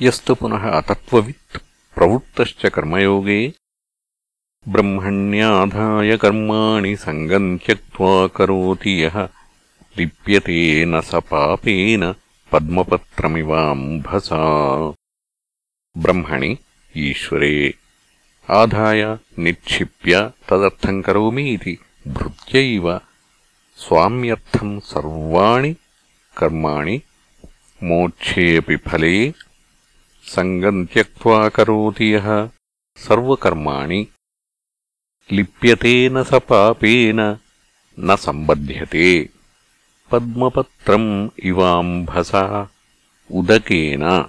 యస్త పునః అతత్వవిత్ ప్రవృత్తశ్చ కర్మయోగే బ్రహ్మణ్యాధాయ కర్మాణి సంగం త్యక్వా కరోతి యః లిప్యతే న స పాపేన పద్మపత్రమివాంభసా. బ్రహ్మణి ఈశ్వరే ఆదాయ నిక్షిప్య తదర్థం కరోమి ఇది భృత్యైవ స్వామ్యర్థం సర్వాణి కర్మాణి మోక్షేపి ఫలే सङ्गम् त्यक्त्वा करोति यः सर्वकर्माणि। लिप्यते न स पापेन न सम्बध्यते। पद्मपत्रम् इवाम्भसा उदकेन